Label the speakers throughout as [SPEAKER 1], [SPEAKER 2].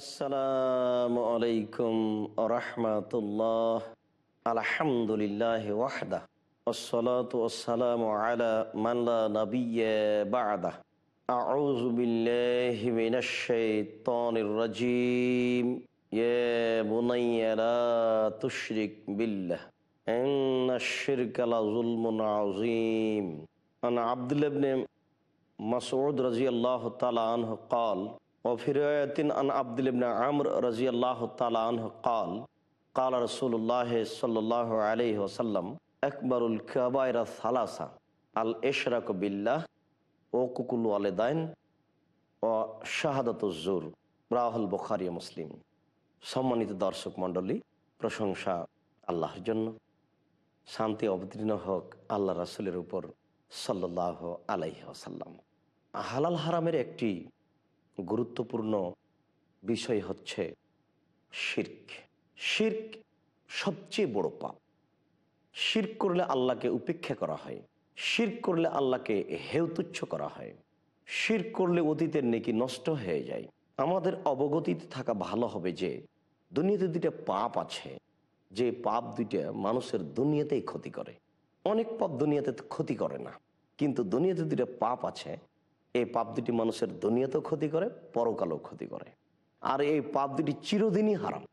[SPEAKER 1] আসসালামু আলাইকুম রহমতুল্লাহ আলহামদুলিল্লাহ ওয়াহদা والصلاة والسلام على من لا نبي بعده أعوذ بالله من الشيطان الرجيم يا بني لا تشرك بالله إن الشرك لظلم عظيم عن عبد الله بن مسعود رضي الله تعالى عنه قال আন আমর কাল কাল কাবায়রা সালাসা আল ও কুকুল আলেদাইন ও রাহুল মুসলিম। সম্মানিত দর্শক মণ্ডলী, প্রশংসা আল্লাহর জন্য। শান্তি অবতীর্ণ হোক আল্লাহ রসুলের উপর সাল্লাহ আলাইহাল্লাম হালাল হারামের একটি গুরুত্বপূর্ণ বিষয় হচ্ছে শির্ক। শির্ক সবচেয়ে বড় পাপ। শির্ক করলে আল্লাহকে উপেক্ষা করা হয়। শির্ক করলে আল্লাহকে হেউতুচ্ছ করা হয়। শির্ক করলে অতীতের নেকি নষ্ট হয়ে যায়। আমাদের অবগতিতে থাকা ভালো হবে যে, দুনিয়াতে দুইটা পাপ আছে। যে পাপ দুইটা মানুষের দুনিয়াতেই ক্ষতি করে। অনেক পাপ দুনিয়াতে ক্ষতি করে না। কিন্তু দুনিয়াতে দুইটা পাপ আছে এই পাপ দুটি মানুষের দুনিয়াতেও ক্ষতি করে, পরকালেও ক্ষতি করে। আর এই পাপ দুটি চিরদিনই হারাম।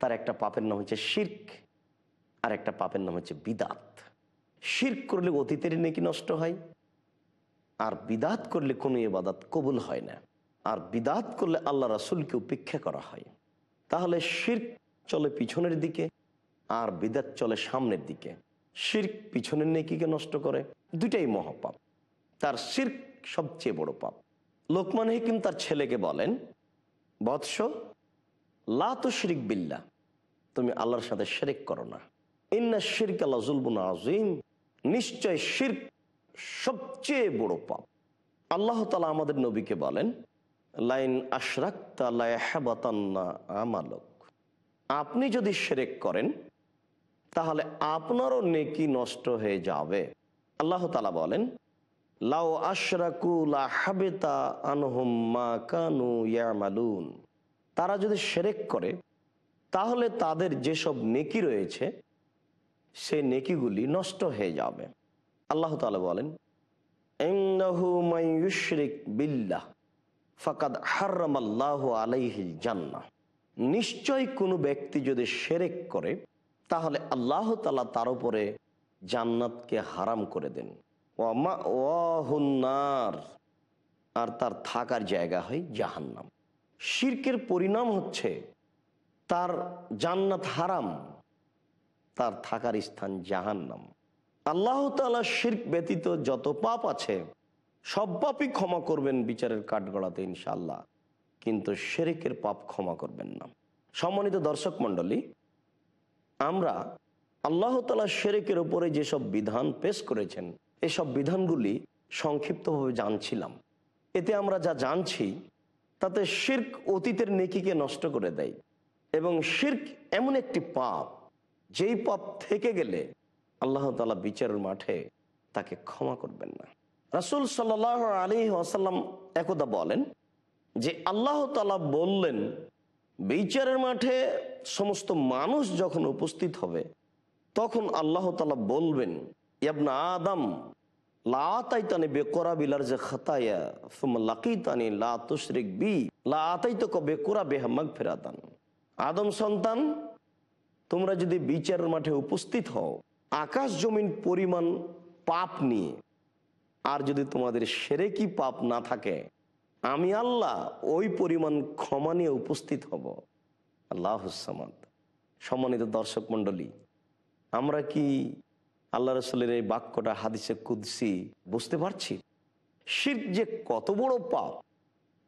[SPEAKER 1] তার একটা পাপের নাম হচ্ছে শির্ক, আর একটা পাপের নাম হচ্ছে বিদাত। শির্ক করলে অতীতের নাকি নষ্ট হয়, আর বিদাত করলে কোনো এবাদাত কবুল হয় না। আর বিদাত করলে আল্লাহ রাসুলকে উপেক্ষা করা হয়। তাহলে শির্ক চলে পিছনের দিকে, আর বিদাত চলে সামনের দিকে। শির্ক পিছনের নেকিকে নষ্ট করে দুটাই মহাপাপ। তার শির্ক সবচেয়ে বড় পাপ। লোকমান হিকিম তার ছেলেকে বলেন, বৎস শিরিক বিল্লা তুমি আল্লাহর সাথে শেরেক করো না। ইন্না শির্ক আল্লাহ জুলবুন আজিম নিশ্চয় শির্ক সবচেয়ে বড় পাপ। আল্লাহ তালা আমাদের নবীকে বলেন, লাইন আমালক। আপনি যদি শেরেক করেন, তাহলে আপনারও নেকি নষ্ট হয়ে যাবে। আল্লাহ তালা বলেন লাউ আশরাকুলা হাবেতা আনহুম্মা কানু ইয়ামালুন। তারা যদি সেরেক করে, তাহলে তাদের যেসব নেকি রয়েছে, সে নেকিগুলি নষ্ট হয়ে যাবে। আল্লাহ তালা বলেন বিল্লাহ, ফাকাদ হার্রামাল্লাহ আলাইহিল জান্না। নিশ্চয় কোনো ব্যক্তি যদি সেরেক করে, তাহলে আল্লাহ তালা তার উপরে জান্নাতকে হারাম করে দেন। আর তার থাকার জায়গা হয় জাহান্নাম। শির্কের পরিণাম হচ্ছে তার জান্নাত হারাম, তার থাকার স্থান জাহান্নাম। আল্লাহ তালা শির্ক ব্যতীত যত পাপ আছে, সব পাপই ক্ষমা করবেন বিচারের কাঠগড়াতে ইনশাল্লাহ কিন্তু শেরিকের পাপ ক্ষমা করবেন না। সম্মানিত দর্শক মন্ডলী আমরা আল্লাহ তালা শেরেকের উপরে যেসব বিধান পেশ করেছেন এসব বিধানগুলি সংক্ষিপ্তভাবে জানছিলাম। এতে আমরা যা জানছি, তাতে শির্ক অতীতের নেকিকে নষ্ট করে দেয় এবং শির্ক এমন একটি পাপ, যেই পাপ থেকে গেলে আল্লাহ তালা বিচারের মাঠে তাকে ক্ষমা করবেন না। রাসুল সাল আলী আসাল্লাম একদা বলেন যে আল্লাহ তালা বললেন, বিচারের মাঠে সমস্ত মানুষ যখন উপস্থিত হবে, তখন আল্লাহ তালা বলবেন ইয়াবনা আদম বিলার যে খাতায়া লা বি আদম সন্তান, তোমরা যদি বিচারের মাঠে উপস্থিত হও, আকাশ জমিন পরিমাণ পাপ নিয়ে, আর যদি তোমাদের সেরে কি পাপ না থাকে, আমি আল্লাহ ওই পরিমাণ ক্ষমা নিয়ে উপস্থিত হব। আল্লাহ সম্মানিত দর্শক মণ্ডলী, আমরা কি আল্লাহ রসুলের এই বাক্যটা হাদিসে কুদ্সি, বুঝতে পারছি? শির যে কত বড় পাপ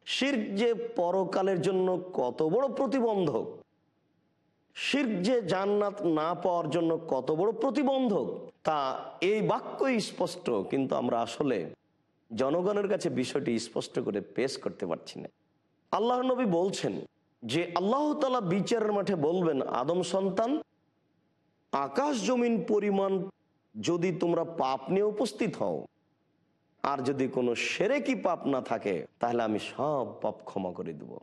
[SPEAKER 1] শির যে পরকালের জন্য কত বড় প্রতিবন্ধক শির যে জান্নাত না পাওয়ার জন্য কত বড় প্রতিবন্ধক, তা এই বাক্যই স্পষ্ট, কিন্তু আমরা আসলে জনগণের কাছে বিষয়টি স্পষ্ট করে পেশ করতে পারছি না। আল্লাহ নবী বলছেন যে, আল্লাহ তালা বিচারের মাঠে বলবেন, আদম সন্তান, আকাশ জমিন পরিমাণ যদি তোমরা পাপ নিয়ে উপস্থিত হও, আর যদি কোনো সেরে কি পাপ না থাকে, তাহলে আমি সব পাপ ক্ষমা করে দেব।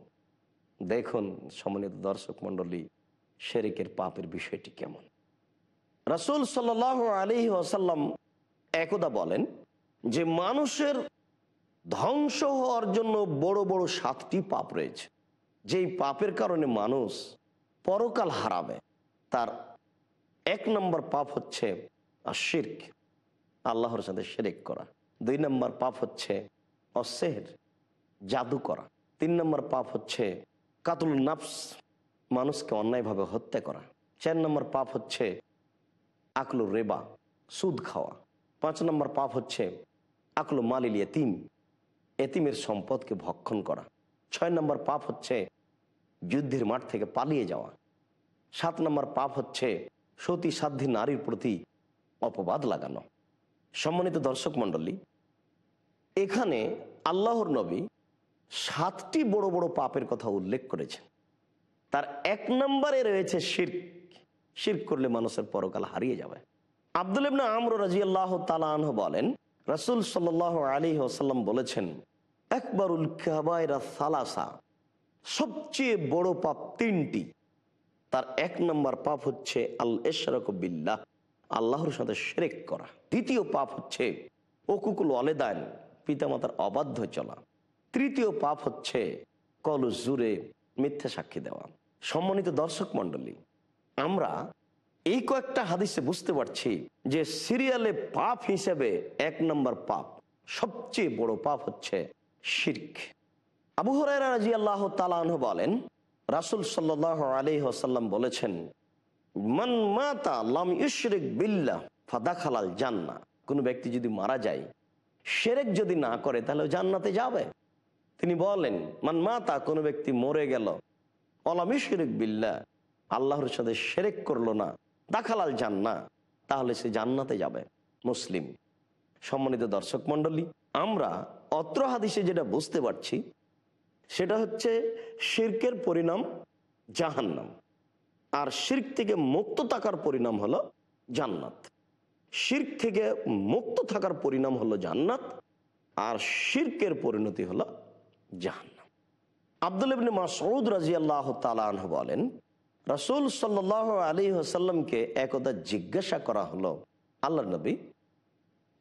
[SPEAKER 1] দেখুন, সম্মানিত দর্শক মণ্ডলী শেরেকের পাপের বিষয়টি কেমন? রাসুল সাল আলী আসাল্লাম একদা বলেন যে, মানুষের ধ্বংস হওয়ার জন্য বড় বড় সাতটি পাপ রয়েছে। যেই পাপের কারণে মানুষ পরকাল হারাবে। তার এক নম্বর পাপ হচ্ছে শির্ক, আল্লাহর সাথে শেরেক করা। দুই নম্বর পাপ হচ্ছে অসের, জাদু করা। তিন নম্বর পাপ হচ্ছে কাতুল নাফস, মানুষকে অন্যায়ভাবে হত্যা করা। চার নম্বর পাপ হচ্ছে আকলু রেবা, সুদ খাওয়া। পাঁচ নম্বর পাপ হচ্ছে আকলু মালিল এতিম এতিমের সম্পদকে ভক্ষণ করা। ছয় নম্বর পাপ হচ্ছে যুদ্ধের মাঠ থেকে পালিয়ে যাওয়া। সাত নম্বর পাপ হচ্ছে সতী সাধ্যী নারীর প্রতি অপবাদ লাগানো। সম্মানিত দর্শক মণ্ডলী, এখানে আল্লাহর নবী সাতটি বড় বড় পাপের কথা উল্লেখ করেছেন। তার এক নম্বরে রয়েছে শির্ক। শির্ক করলে মানুষের পরকাল হারিয়ে যাবে। আব্দুল ইবনা আমর রাজি আল্লাহ তালাহ বলেন, রসুল সাল আলী ওসাল্লাম বলেছেন একবারুল কাবায়রা সালাসা। সবচেয়ে বড় পাপ তিনটি। তার এক নম্বর পাপ হচ্ছে আল এশরক বিল্লাহ। আল্লাহর সাথে শেরেক করা। দ্বিতীয় পাপ হচ্ছে ওকুকুল অলেদান পিতামাতার অবাধ্য চলা। তৃতীয় পাপ হচ্ছে কল জুরে মিথ্যা সাক্ষী দেওয়া। সম্মানিত দর্শক মন্ডলী আমরা এই কয়েকটা হাদিসে বুঝতে পারছি যে সিরিয়ালে পাপ হিসেবে এক নম্বর পাপ, সবচেয়ে বড় পাপ হচ্ছে শির্ক। আবু হরাইরা রাজি আল্লাহ তালাহ বলেন, রাসুল সাল্লাহ আলি আসাল্লাম বলেছেন মান জান্না কোনো ব্যক্তি যদি মারা যায়, সেরেক যদি না করে, তাহলে জান্নাতে যাবে। তিনি বলেন, মান মাতা, কোনো ব্যক্তি মরে গেল, অলাম ইশরিক বিল্লা আল্লাহর সাথে সেরেক করল না, দাখালাল জান্না তাহলে সে জান্নাতে যাবে। মুসলিম, সম্মানিত দর্শক মন্ডলী আমরা অত্র হাদিসে যেটা বুঝতে পারছি, সেটা হচ্ছে শির্কের পরিণাম জাহান্নাম। আর শির্ক থেকে মুক্ত থাকার পরিণাম হলো জান্নাত। শির্ক থেকে মুক্ত থাকার পরিণাম হলো জান্নাত, আর শির্কের পরিণতি হলো জাহান্নাম। আব্দুল ইবনে মাসউদ রাজিয়াল্লাহ তালাহ বলেন, রাসুল সাল্লাহ আলী হাসাল্লামকে একদা জিজ্ঞাসা করা হলো আল্লাহ নবী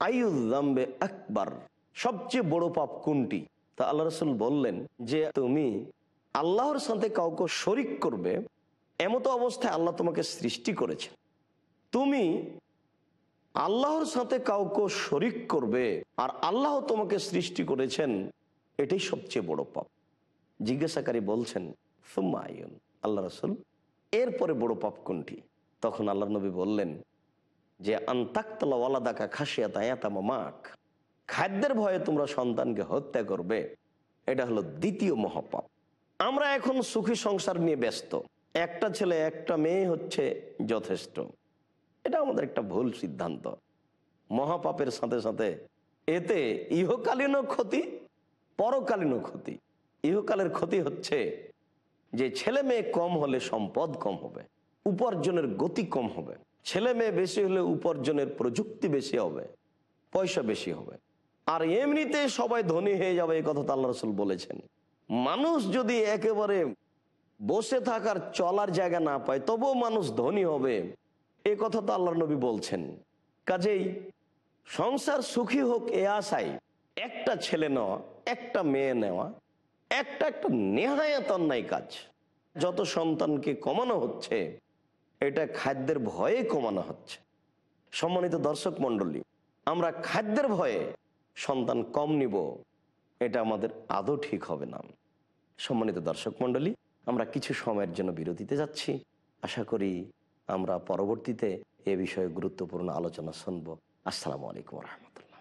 [SPEAKER 1] আয়ুদ্দাম্বে আকবর, সবচেয়ে বড় পাপ কোনটি? তা আল্লাহ রসুল বললেন যে, তুমি আল্লাহর সাথে কাউকে শরিক করবে এমতো অবস্থায় আল্লাহ তোমাকে সৃষ্টি করেছে তুমি আল্লাহর সাথে কাউকে শরিক করবে আর আল্লাহ তোমাকে সৃষ্টি করেছেন, এটাই সবচেয়ে বড় পাপ। জিজ্ঞাসাকারী বলছেন আল্লাহ রসুল, এরপরে বড় পাপ কোনটি? তখন আল্লাহ নবী বললেন, যে আন্তাক্তলা খাসিয়া তায়াতামা মাক খাদ্যের ভয়ে তোমরা সন্তানকে হত্যা করবে। এটা হলো দ্বিতীয় মহাপাপ। আমরা এখন সুখী সংসার নিয়ে ব্যস্ত। একটা ছেলে, একটা মেয়ে হচ্ছে যথেষ্ট। এটা আমাদের একটা ভুল সিদ্ধান্ত। মহাপাপের সাথে সাথে এতে ইহকালীনও ক্ষতি, পরকালীনও ক্ষতি। ইহকালের ক্ষতি হচ্ছে যে ছেলে মেয়ে কম হলে সম্পদ কম হবে, উপার্জনের গতি কম হবে। ছেলে মেয়ে বেশি হলে উপার্জনের প্রযুক্তি বেশি হবে, পয়সা বেশি হবে। আর এমনিতে সবাই ধনী হয়ে যাবে, এই কথা তো আল্লাহ রসুল বলেছেন। মানুষ যদি একেবারে বসে থাকার চলার জায়গা না পায়, তবুও মানুষ ধনী হবে। এ কথা তো আল্লাহ নবী বলছেন। কাজেই সংসার সুখী হোক এ আশায় একটা ছেলে নেওয়া, একটা মেয়ে নেওয়া, একটা একটা নেহায়াত অন্যায় কাজ। যত সন্তানকে কমানো হচ্ছে, এটা খাদ্যের ভয়ে কমানো হচ্ছে। সম্মানিত দর্শক মণ্ডলী, আমরা খাদ্যের ভয়ে সন্তান কম নিব, এটা আমাদের আদৌ ঠিক হবে না। সম্মানিত দর্শক মণ্ডলী আমরা কিছু সময়ের জন্য বিরতিতে যাচ্ছি। আশা করি আমরা পরবর্তীতে এ বিষয়ে গুরুত্বপূর্ণ আলোচনা শুনব। আসসালামু আলাইকুম রহমতুল্লাহ।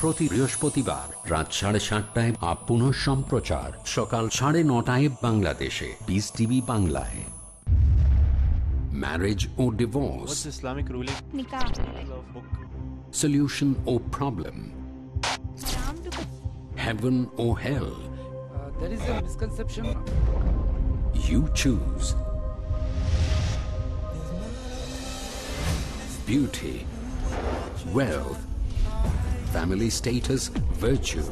[SPEAKER 2] প্রতি বৃহস্পতিবার রাত সাড়ে সাতটায় আপন সম্প্রচার। সকাল সাড়ে নটায় বাংলাদেশে। বিস টিভি বাংলায়। ম্যারেজ ও ডিভোর্স
[SPEAKER 3] ইসলামিক
[SPEAKER 2] সলিউশন ও problem heaven O hell you choose beauty wealth, family status, virtue.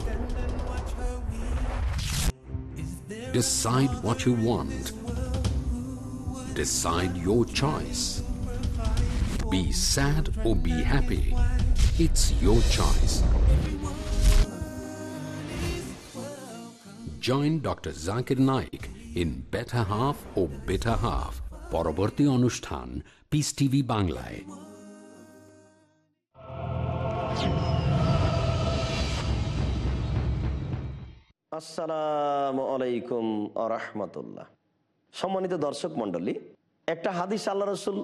[SPEAKER 2] Decide what you want. Decide your choice. Be sad or be happy. It's your choice. Join Dr. Zakir Naik in Better Half or Bitter Half. পরবর্তী অনুষ্ঠান piece TV বাংলায়
[SPEAKER 1] আসসালামু আলাইকুম আরহামতুল্লাহ সম্মানিত দর্শক মণ্ডলী, একটা হাদিস আল্লাহ রসুল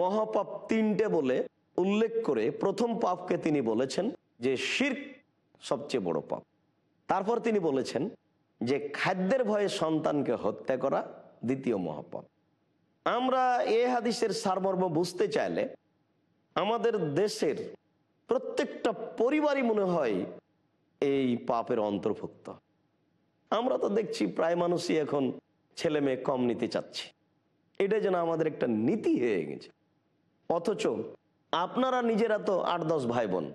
[SPEAKER 1] মহাপাপ তিনটে বলে উল্লেখ করে প্রথম পাপকে তিনি বলেছেন যে শির্ক সবচেয়ে বড় পাপ। তারপর তিনি বলেছেন যে খাদ্যের ভয়ে সন্তানকে হত্যা করা দ্বিতীয় মহাপাপ। আমরা এ হাদিসের সারমর্ম বুঝতে চাইলে আমাদের দেশের প্রত্যেকটা পরিবারই মনে হয় এই পাপের অন্তর্ভুক্ত। আমরা তো দেখছি প্রায় মানুষই এখন ছেলে মেয়ে কম নিতে চাচ্ছে। এটা যেন আমাদের একটা নীতি হয়ে গেছে। অথচ আপনারা নিজেরা তো আট দশ ভাই বোন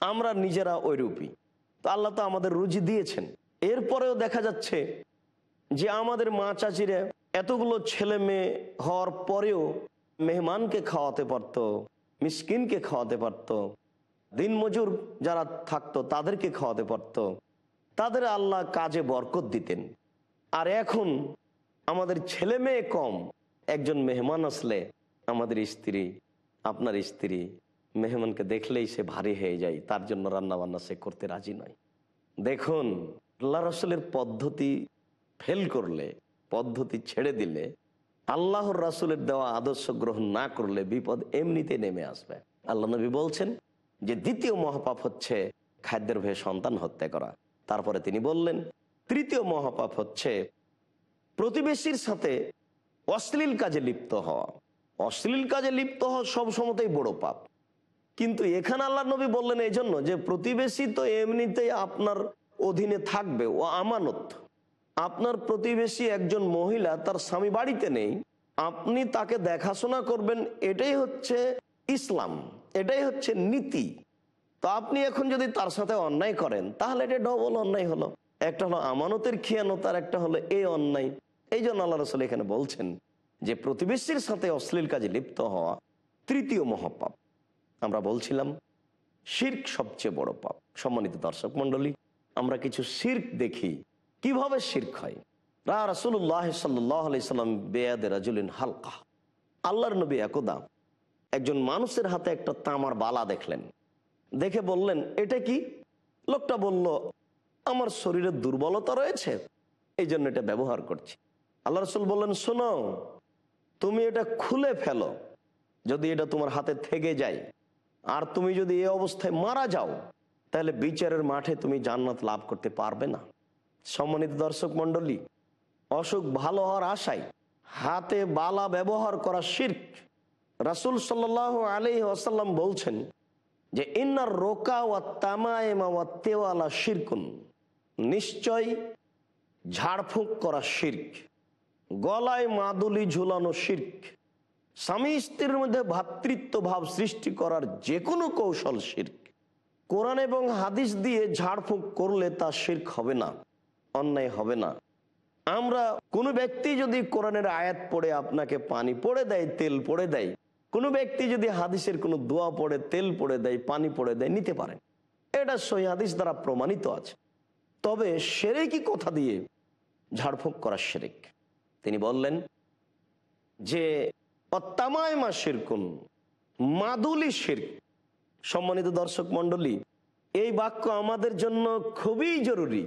[SPEAKER 1] আমরা নিজেরা ওইরূপই তো আল্লাহ তো আমাদের রুজি দিয়েছেন। এরপরেও দেখা যাচ্ছে যে আমাদের মা চাচিরা এতগুলো ছেলে মেয়ে হওয়ার পরেও মেহমানকে খাওয়াতে পারতো, মিসকিনকে খাওয়াতে পারতো, দিনমজুর যারা থাকতো তাদেরকে খাওয়াতে পারতো। তাদের আল্লাহ কাজে বরকত দিতেন। আর এখন আমাদের ছেলে মেয়ে কম, একজন মেহমান আসলে আমাদের স্ত্রী, আপনার স্ত্রী মেহমানকে দেখলেই সে ভারী হয়ে যায়, তার জন্য রান্না বান্না সে করতে রাজি নয়। দেখুন, আল্লাহ রসুলের পদ্ধতি ফেল করলে, পদ্ধতি ছেড়ে দিলে, আল্লাহর রাসুলের দেওয়া আদর্শ গ্রহণ না করলে বিপদ এমনিতে নেমে আসবে। আল্লাহ নবী বলছেন যে দ্বিতীয় মহাপাপ হচ্ছে খাদ্যের ভয়ে সন্তান হত্যা করা। তারপরে তিনি বললেন, তৃতীয় মহাপাপ হচ্ছে প্রতিবেশীর সাথে অশ্লীল কাজে লিপ্ত হওয়া। অশ্লীল কাজে লিপ্ত হওয়া সব সময়তেই বড় পাপ। কিন্তু এখানে আল্লাহ নবী বললেন এই জন্য যে, প্রতিবেশী তো এমনিতেই আপনার অধীনে থাকবে, ও আমানত। আপনার প্রতিবেশী একজন মহিলা, তার স্বামী বাড়িতে নেই, আপনি তাকে দেখাশোনা করবেন, এটাই হচ্ছে ইসলাম, এটাই হচ্ছে নীতি। তো আপনি এখন যদি তার সাথে অন্যায় করেন, তাহলে এটা ডবল অন্যায় হলো। একটা হলো আমানতের খেয়ানত, আর একটা হলো এই অন্যায়। এই জন্য আল্লাহ রসুল এখানে বলছেন যে, প্রতিবেশীর সাথে অশ্লীল কাজে লিপ্ত হওয়া তৃতীয় মহাপাপ। আমরা বলছিলাম, শির্ক সবচেয়ে বড় পাপ। সম্মানিত দর্শক মন্ডলী আমরা কিছু শির্ক দেখি। কীভাবে শির্ক হয়? রা রাসুল্লাহ সাল্লাম বেয়াদে রাজুলিন হালকা। আল্লাহর নবী একদা একজন মানুষের হাতে একটা তামার বালা দেখলেন। দেখে বললেন, এটা কি? লোকটা বলল, আমার শরীরে দুর্বলতা রয়েছে এই জন্য এটা ব্যবহার করছি। আল্লাহ রসুল বললেন, শোনো, তুমি এটা খুলে ফেলো, যদি এটা তোমার হাতে থেকে যায়। আর তুমি যদি এই অবস্থায় মারা যাও, তাহলে বিচারের মাঠে তুমি জান্নাত লাভ করতে পারবে না। সম্মানিত দর্শক মন্ডলী অসুখ ভালো হওয়ার আশায় হাতে বালা ব্যবহার করা শির্ক। রাসুল সাল্লাহ আলি আসাল্লাম বলছেন যে ইন্নার রোকা ওয়া তামায়েমা শিরকুন। নিশ্চয় ঝাড়ফুঁক করা শির্ক, গলায় মাদুলি ঝুলানো শির্ক, স্বামী স্ত্রীর মধ্যে ভ্রাতৃত্ব ভাব সৃষ্টি করার যে কোনো কৌশল শির্ক। কোরআন এবং হাদিস দিয়ে ঝাড়ফুঁক করলে তা শির্ক হবে না, অন্যায় হবে না। আমরা কোনো ব্যক্তি যদি কোরআনের আয়াত পড়ে আপনাকে পানি পড়ে দেয়, তেল পড়ে দেয় কোনো ব্যক্তি যদি হাদিসের কোনো দোয়া পড়ে, তেল পড়ে দেয়, পানি পড়ে দেয়, নিতে পারেন এটা সই হাদিস দ্বারা প্রমাণিত আছে। তবে সেরেকি কথা দিয়ে ঝাড়ফুঁক করা সেরেক। তিনি বললেন যে অত্তামায়মা শিরকুন, মাদুলি শির্ক। সম্মানিত দর্শক মন্ডলী এই বাক্য আমাদের জন্য খুবই জরুরি।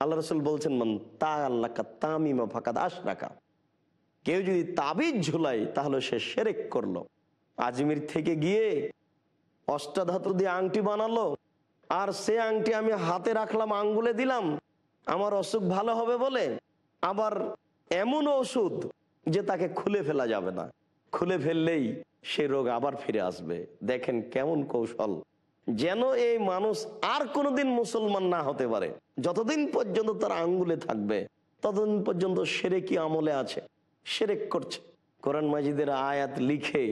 [SPEAKER 1] আল্লাহ রসুল বলছেন, মান তা আল্লাহ তামিমা ফাঁকা দাস রাখা কেউ যদি তাবিজ ঝুলাই, তাহলে সে সেরেক করল। আজমির থেকে গিয়ে অষ্টাধাতু দিয়ে আংটি বানালো। আর সে আংটি আমি হাতে রাখলাম, আঙ্গুলে দিলাম। আমার অসুখ ভালো হবে বলে আবার এমন ওষুধ যে তাকে খুলে ফেলা যাবে না। খুলে ফেললেই সে রোগ আবার ফিরে আসবে। দেখেন কেমন কৌশল। যেন এই মানুষ আর কোনোদিন মুসলমান না হতে পারে। যতদিন পর্যন্ত তার আঙ্গুলে থাকবে, ততদিন পর্যন্ত সেরেকি আমলে আছে? সেরেক করছে। কোরআন মাজিদের আয়াত লিখে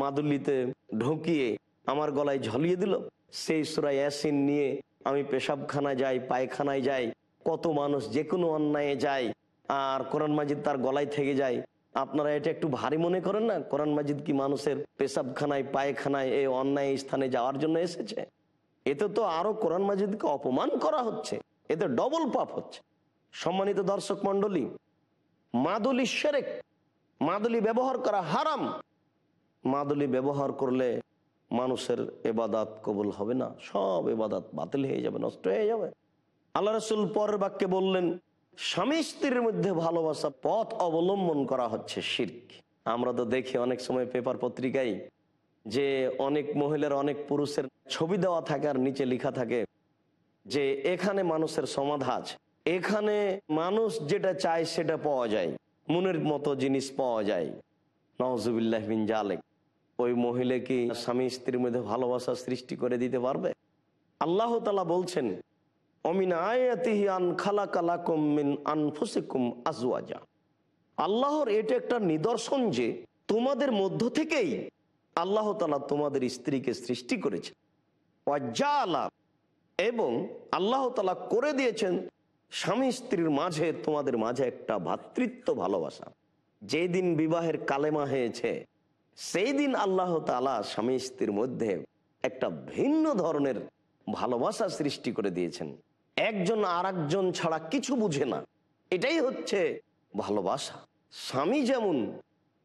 [SPEAKER 1] মাদুলিতে ঢুকিয়ে আমার গলায় ঝলিয়ে দিল। সেই সুরাই অ্যাসিন নিয়ে আমি পেশাবখানায় যাই, পায়খানায় যাই, কত মানুষ যে কোনো অন্যায়ে যায় আর কোরআন মাজিদ তার গলায় থেকে যায়। আপনারা এটা একটু ভারী মনে করেন না? কোরআন মাজিদ কি মানুষের পেশাবখানায়, পায়খানায়, এই অন্যায় স্থানে যাওয়ার জন্য এসেছে? এতে তো আরও কোরআন মাজিদকে অপমান করা হচ্ছে। এতে ডবল পাপ হচ্ছে। সম্মানিত দর্শক মন্ডলী মাদুলি সেরেক মাদুলি ব্যবহার করা হারাম। মাদুলি ব্যবহার করলে মানুষের এবাদাত কবুল হবে না। সব এবাদাত বাতিল হয়ে যাবে, নষ্ট হয়ে যাবে। আল্লাহ রসুল পরের বাক্যে বললেন, স্বামী স্ত্রীর মধ্যে ভালোবাসা পথ অবলম্বন করা হচ্ছে শির্ক। আমরা তো দেখি অনেক সময় পেপার পত্রিকায় যে অনেক মহিলার অনেক পুরুষের ছবি দেওয়া থাকে আর নিচে লেখা থাকে যে এখানে মানুষের সমাধা আছে। এখানে মানুষ যেটা চায় সেটা পাওয়া যায়। মনের মতো জিনিস পাওয়া যায়। নওয়াজুবিল্লাহ বিন জালেক। ওই মহিলা কি স্বামী স্ত্রীর মধ্যে ভালোবাসা সৃষ্টি করে দিতে পারবে? আল্লাহ তালা বলছেন, অমিন আয়াতিহি আন খালাকালাকুম মিন আনফুসিকুম আজওয়াজা। আল্লাহর এটা একটা নিদর্শন যে তোমাদের মধ্য থেকেই আল্লাহ তালা তোমাদের স্ত্রীকে সৃষ্টি করেছে এবং আল্লাহ তালা করে দিয়েছেন স্বামী স্ত্রীর মাঝে তোমাদের মাঝে একটা ভাতৃত্ব ভালোবাসা। যেদিন বিবাহের কালেমা হয়েছে সেই দিন আল্লাহ তালা স্বামী স্ত্রীর মধ্যে একটা ভিন্ন ধরনের ভালোবাসা সৃষ্টি করে দিয়েছেন। একজন আর ছাড়া কিছু বুঝে না। এটাই হচ্ছে ভালোবাসা। স্বামী যেমন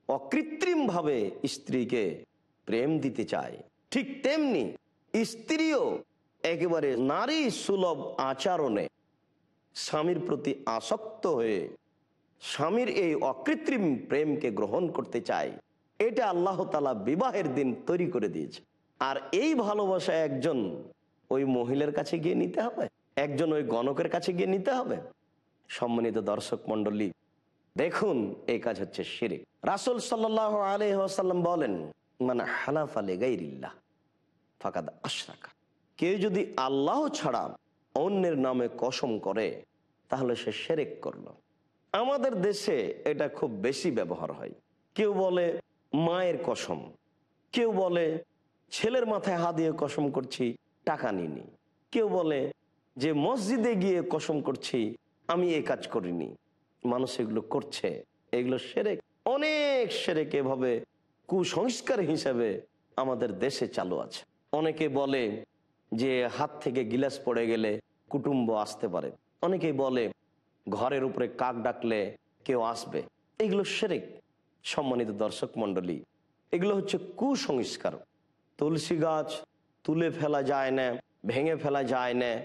[SPEAKER 1] অকৃত্রিমভাবে স্ত্রীকে প্রেম দিতে চায়, ঠিক তেমনি স্ত্রীও একেবারে নারী সুলভ আচরণে স্বামীর প্রতি আসক্ত হয়ে স্বামীর এই অকৃত্রিম প্রেমকে গ্রহণ করতে চায়, এটা আল্লাহ তালা বিবাহের দিন তৈরি করে দিয়েছে। আর এই ভালোবাসা একজন ওই মহিলার কাছে গিয়ে নিতে হবে, একজন ওই গণকের কাছে গিয়ে নিতে হবে। সম্মানিত দর্শক মন্ডলী দেখুন, এই কাজ হচ্ছে শিরিক। রাসুল সাল্লাহ আলহাম বলেন মানে হালাফ আলে ফাকাদ আশরাকা। কেউ যদি আল্লাহ ছাড়া অন্যের নামে কসম করে, তাহলে সে সেরেক করল। আমাদের দেশে এটা খুব বেশি ব্যবহার হয়। কেউ বলে, মায়ের কসম। কেউ বলে, ছেলের মাথায় হাত দিয়ে কসম করছি, টাকা নিনি কেউ বলে, যে মসজিদে গিয়ে কসম করছি, আমি এই কাজ করিনি। মানুষ এগুলো করছে। এগুলো সেরেক, অনেক সেরেক এভাবে কুসংস্কার হিসাবে আমাদের দেশে চালু আছে। অনেকে বলে যে হাত থেকে গিলাস পড়ে গেলে কুটুম্ব আসতে পারে। অনেকেই বলে, ঘরের উপরে কাক ডাকলে কেউ আসবে। এগুলো সেরেক, সম্মানিত দর্শক মন্ডলী এগুলো হচ্ছে কুসংস্কার। তুলসী গাছ তুলে ফেলা যায় না, ভেঙে ফেলা যায় না।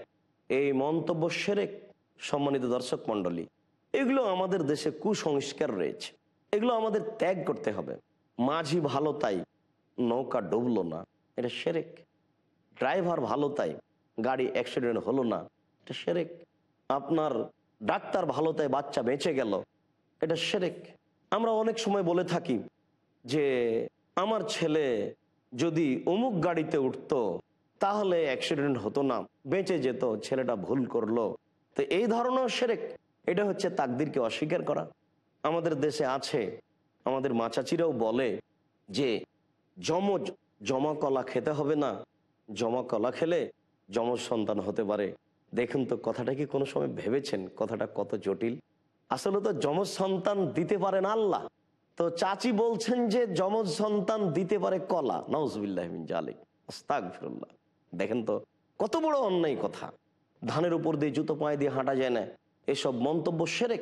[SPEAKER 1] এই মন্তব্য সেরেক, সম্মানিত দর্শক মন্ডলী এগুলো আমাদের দেশে কুসংস্কার রয়েছে। এগুলো আমাদের ত্যাগ করতে হবে। মাঝি ভালো তাই নৌকা ডুবলো না। এটা সেরেক। ড্রাইভার ভালো তাই, গাড়ি অ্যাক্সিডেন্ট হলো না। এটা সেরেক। আপনার ডাক্তার ভালো তাই বাচ্চা বেঁচে গেল। এটা সেরেক। আমরা অনেক সময় বলে থাকি যে, আমার ছেলে যদি অমুক গাড়িতে উঠতো, তাহলে অ্যাক্সিডেন্ট হতো না, বেঁচে যেত, ছেলেটা ভুল করল। তো এই ধরনের সেরেক। এটা হচ্ছে তাকদিরকে অস্বীকার করা। আমাদের দেশে আছে, আমাদের মাচাচিরাও বলে যে যমজ জমা কলা খেতে হবে না জমা কলা খেলে যমজ সন্তান হতে পারে। দেখুন তো, কথাটা কি কোনো সময় ভেবেছেন? কথাটা কত জটিল। আসলে তো যমজ সন্তান দিতে পারেন আল্লাহ। তো চাচি বলছেন যে যমজ সন্তান দিতে পারে কলা। নওয়াজবিল্লাহমিন দেখেন তো, কত বড় অন্যায় কথা। ধানের উপর দিয়ে জুতো পায়ে দিয়ে হাঁটা যায় না। এসব মন্তব্য সেরেক।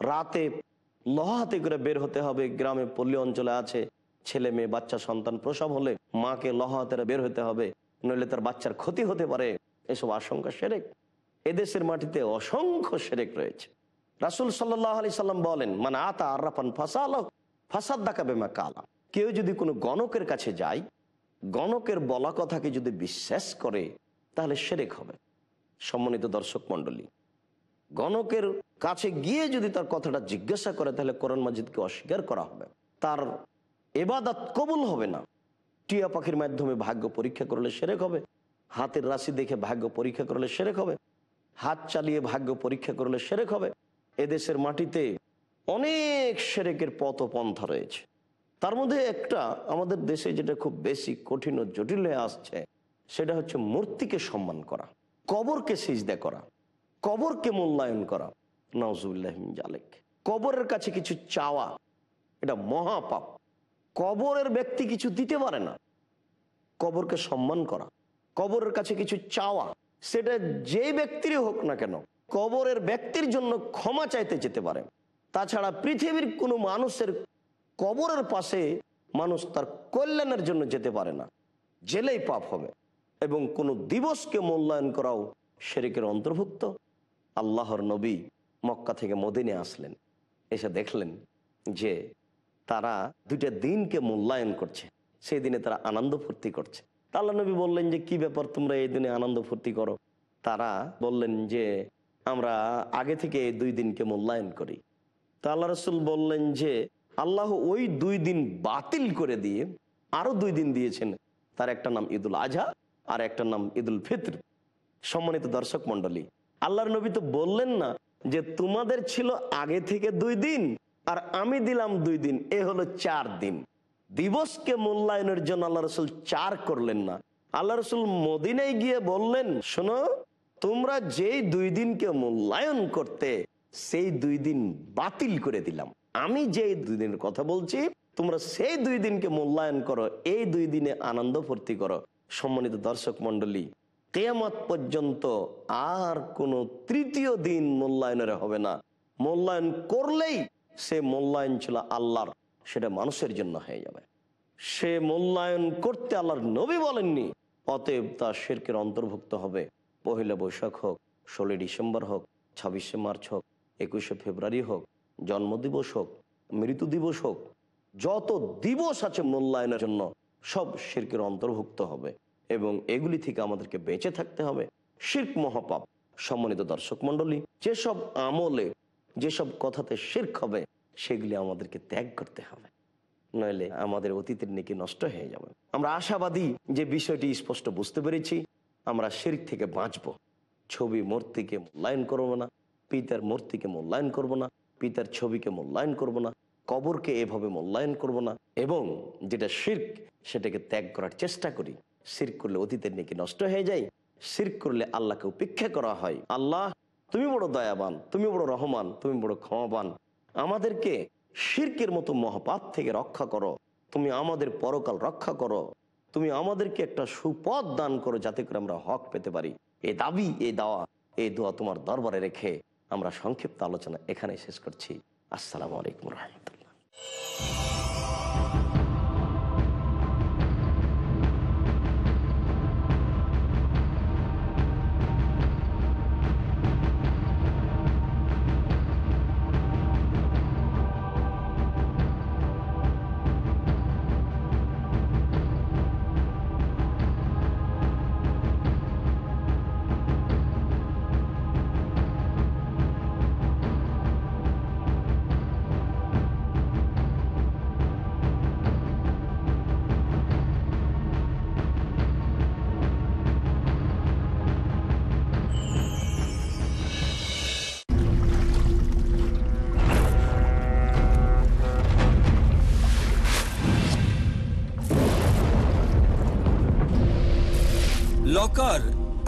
[SPEAKER 1] রাতে লহাতে করে বের হতে হবে। গ্রামে পল্লী অঞ্চলে আছে। ছেলে মেয়ে, বাচ্চা, সন্তান প্রসব হলে মাকে লহাতে বের হতে হবে। নইলে তার বাচ্চার ক্ষতি হতে পারে। এসব আশঙ্কা সেরেক। এদেশের মাটিতে অসংখ্য সেরেক রয়েছে। রাসুল সাল্লাহ আলি সাল্লাম বলেন মানে আতা আর্রাফান ফাসাল ফাসাদ দেখাবে মা কালা। কেউ যদি কোনো গণকের কাছে যায়, গণকের বলা কথাকে যদি বিশ্বাস করে, তাহলে সেরেক হবে। সম্মানিত দর্শক মন্ডলী গণকের কাছে গিয়ে যদি তার কথাটা জিজ্ঞাসা করে, তাহলে কোরআন মাজিদকে অস্বীকার করা হবে। তার এবাদাত কবুল হবে না। টিয়া পাখির মাধ্যমে ভাগ্য পরীক্ষা করলে সেরেক হবে। হাতের রাশি দেখে ভাগ্য পরীক্ষা করলে সেরেক হবে। হাত চালিয়ে ভাগ্য পরীক্ষা করলে সেরেক হবে। এদেশের মাটিতে অনেক সেরেকের পথ পন্থা রয়েছে। তার মধ্যে একটা আমাদের দেশে যেটা খুব বেশি কঠিন ও জটিল হয়ে আসছে, সেটা হচ্ছে মূর্তিকে সম্মান করা, কবরকে সিজদা করা, কবরকে মূল্যায়ন করা। নজরুল্লাহ জালেক। কবরের কাছে কিছু চাওয়া, এটা মহাপাপ। কবরের ব্যক্তি কিছু দিতে পারে না। কবরকে সম্মান করা, কবরের কাছে কিছু চাওয়া, সেটা যে ব্যক্তিরই হোক না কেন, কবরের ব্যক্তির জন্য ক্ষমা চাইতে যেতে পারে। তাছাড়া পৃথিবীর কোনো মানুষের কবরের পাশে মানুষ তার কল্যাণের জন্য যেতে পারে না। জেলেই পাপ হবে এবং কোনো দিবসকে মূল্যায়ন করাও শেরিকের অন্তর্ভুক্ত। আল্লাহর নবী মক্কা থেকে মদিনে আসলেন। এসে দেখলেন যে তারা দুইটা দিনকে মূল্যায়ন করছে। সেই দিনে তারা আনন্দ ফুর্তি করছে। আল্লাহ নবী বললেন যে, কি ব্যাপার তোমরা এই দিনে আনন্দ ফুর্তি করো? তারা বললেন যে, আমরা আগে থেকে এই দুই দিনকে মূল্যায়ন করি। তা আল্লাহ রসুল বললেন যে, আল্লাহ ওই দুই দিন বাতিল করে দিয়ে আরও দুই দিন দিয়েছেন। তার একটা নাম ঈদুল আজহা আর একটা নাম ঈদুল ফিত্র। সম্মানিত দর্শক মন্ডলী আল্লাহর নবী তো বললেন না যে, তোমাদের ছিল আগে থেকে দুই দিন। আর আমি দিলাম দুই দিন, এ হলো চার দিন। দিবসকে মূল্যায়নের জন্য আল্লাহ রসুল চার করলেন না। আল্লাহ রসুল মদিনায় গিয়ে বললেন, শোনো, তোমরা যেই দুই দিনকে মূল্যায়ন করতে, সেই দুই দিন বাতিল করে দিলাম। আমি যেই দুই দিনের কথা বলছি, তোমরা সেই দুই দিনকে মূল্যায়ন করো, এই দুই দিনে আনন্দ ফুর্তি করো। সম্মানিত দর্শক মন্ডলী কেয়ামত পর্যন্ত আর কোনো তৃতীয় দিন মূল্যায়নের হবে না। মূল্যায়ন করলেই সে মূল্যায়ন ছিল আল্লাহর, সেটা মানুষের জন্য হয়ে যাবে। সে মূল্যায়ন করতে আল্লাহর নবী বলেননি, অতএব তা শিরকের অন্তর্ভুক্ত হবে। পহিলা বৈশাখ হোক ষোলোই ডিসেম্বর হোক, ছাব্বিশে মার্চ হোক, একুশে ফেব্রুয়ারি হোক, জন্মদিবস হোক, মৃত্যু দিবস হোক, যত দিবস আছে মূল্যায়নের জন্য, সব শিরকের অন্তর্ভুক্ত হবে এবং এগুলি থেকে আমাদেরকে বেঁচে থাকতে হবে। শির্ক মহাপাপ, সম্মানিত দর্শক মণ্ডলী, যেসব আমলে যেসব কথাতে শির্ক হবে, সেগুলি আমাদেরকে ত্যাগ করতে হবে। নইলে আমাদের অতীতের নেকি নষ্ট হয়ে যাবে। আমরা আশাবাদী যে বিষয়টি স্পষ্ট বুঝতে পেরেছি। আমরা শির্ক থেকে বাঁচবো। ছবি মূর্তিকে মূল্যায়ন করব না। পিতার মূর্তিকে মূল্যায়ন করব না। পিতার ছবিকে মূল্যায়ন করব না। কবরকে এভাবে মূল্যায়ন করব না। এবং যেটা শির্ক, সেটাকে ত্যাগ করার চেষ্টা করি। শির্ক করলে অতীতের নেকি নষ্ট হয়ে যায়। শির্ক করলে আল্লাহকে উপেক্ষা করা হয়। আল্লাহ তুমি বড় দয়াবান, তুমি বড় রহমান, তুমি বড় ক্ষমাবান। আমাদেরকে শির্কের মতো মহাপাপ থেকে রক্ষা করো। তুমি আমাদের পরকাল রক্ষা করো। তুমি আমাদেরকে একটা সুপথ দান করো যাতে করে আমরা হক পেতে পারি। এই দাবি এই দাওয়া এই দোয়া তোমার দরবারে রেখে আমরা সংক্ষিপ্ত আলোচনা এখানে শেষ করছি। আসসালামু আলাইকুম রহমতুল্লাহ।